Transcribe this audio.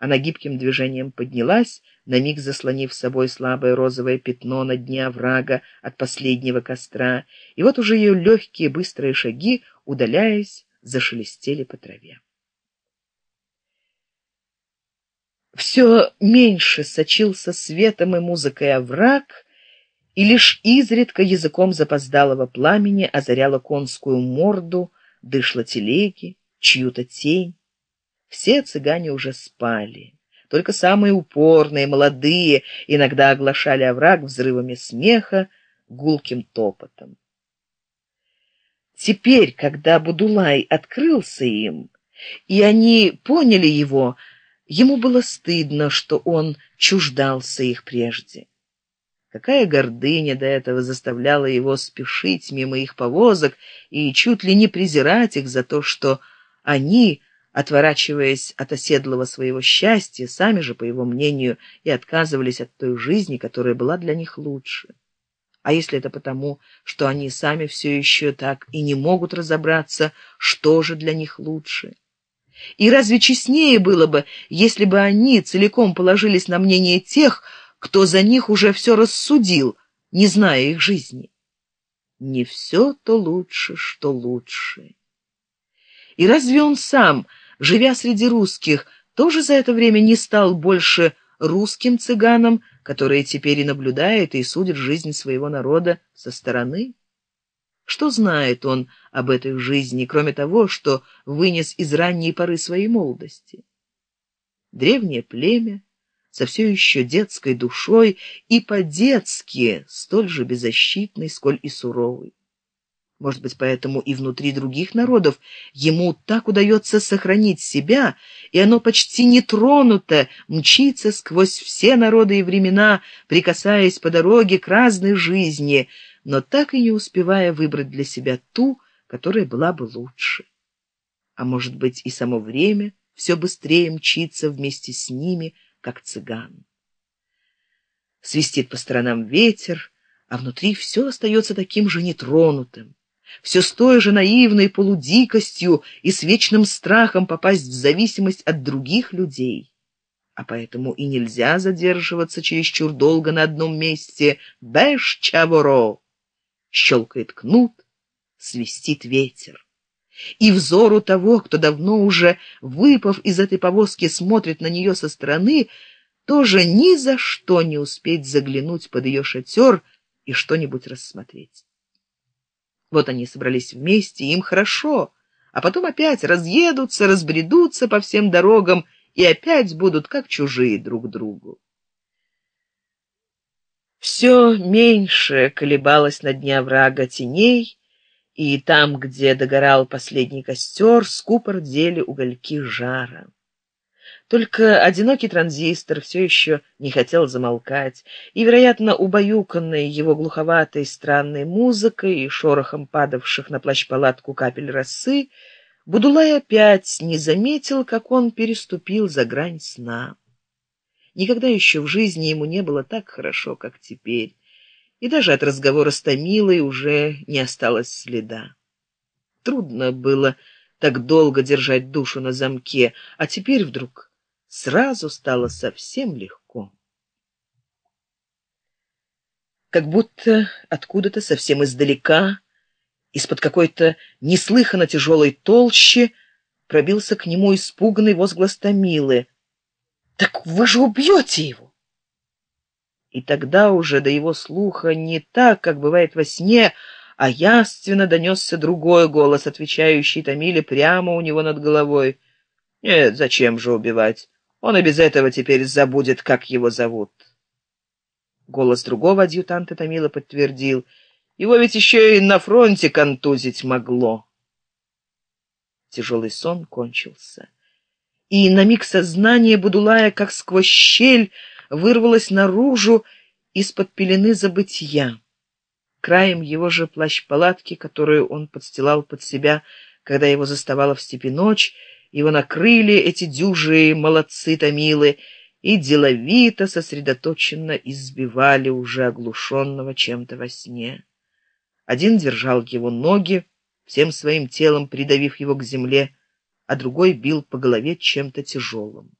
Она гибким движением поднялась, на миг заслонив собой слабое розовое пятно на дне оврага от последнего костра, и вот уже ее легкие быстрые шаги, удаляясь, зашелестели по траве. Все меньше сочился светом и музыкой овраг, и лишь изредка языком запоздалого пламени озаряла конскую морду, дышла телеги, чью-то тень. Все цыгане уже спали. Только самые упорные, молодые, иногда оглашали овраг взрывами смеха, гулким топотом. Теперь, когда Будулай открылся им, и они поняли его, ему было стыдно, что он чуждался их прежде. Какая гордыня до этого заставляла его спешить мимо их повозок и чуть ли не презирать их за то, что они отворачиваясь от оседлого своего счастья, сами же, по его мнению, и отказывались от той жизни, которая была для них лучше. А если это потому, что они сами все еще так и не могут разобраться, что же для них лучше? И разве честнее было бы, если бы они целиком положились на мнение тех, кто за них уже все рассудил, не зная их жизни? Не все то лучше, что лучше. И разве он сам живя среди русских, тоже за это время не стал больше русским цыганом, который теперь и наблюдает и судит жизнь своего народа со стороны? Что знает он об этой жизни, кроме того, что вынес из ранней поры своей молодости? Древнее племя, со все еще детской душой и по-детски столь же беззащитный, сколь и суровый. Может быть, поэтому и внутри других народов ему так удается сохранить себя, и оно почти нетронуто мчится сквозь все народы и времена, прикасаясь по дороге к разной жизни, но так и не успевая выбрать для себя ту, которая была бы лучше. А может быть, и само время все быстрее мчится вместе с ними, как цыган. Свистит по сторонам ветер, а внутри все остается таким же нетронутым все с той же наивной полудикостью и с вечным страхом попасть в зависимость от других людей. А поэтому и нельзя задерживаться чересчур долго на одном месте. Бэш чаворо! Щелкает кнут, свистит ветер. И взору того, кто давно уже, выпав из этой повозки, смотрит на нее со стороны, тоже ни за что не успеть заглянуть под ее шатер и что-нибудь рассмотреть. Вот они собрались вместе, им хорошо, а потом опять разъедутся, разбредутся по всем дорогам и опять будут как чужие друг другу. Все меньше колебалось на дне врага теней, и там, где догорал последний костер, скупор дели угольки жара. Только одинокий транзистор все еще не хотел замолкать, и, вероятно, убаюканный его глуховатой странной музыкой и шорохом падавших на плащ-палатку капель росы, Будулай опять не заметил, как он переступил за грань сна. Никогда еще в жизни ему не было так хорошо, как теперь, и даже от разговора с Томилой уже не осталось следа. Трудно было так долго держать душу на замке, а теперь вдруг сразу стало совсем легко. Как будто откуда-то совсем издалека, из-под какой-то неслыханно тяжелой толщи, пробился к нему испуганный возглас Томилы. «Так вы же убьете его!» И тогда уже до его слуха не так, как бывает во сне, а яственно донесся другой голос, отвечающий Томиле прямо у него над головой. «Нет, зачем же убивать? Он и без этого теперь забудет, как его зовут. Голос другого адъютанта Томила подтвердил. Его ведь еще и на фронте контузить могло. Тяжелый сон кончился. И на миг сознание Будулая, как сквозь щель, вырвалось наружу из-под пелены забытия. Краем его же плащ-палатки, которую он подстилал под себя, когда его заставала в степи ночь, его накрыли эти дюжие молодцы томилы и деловито, сосредоточенно избивали уже оглушенного чем-то во сне. Один держал его ноги, всем своим телом придавив его к земле, а другой бил по голове чем-то тяжелым.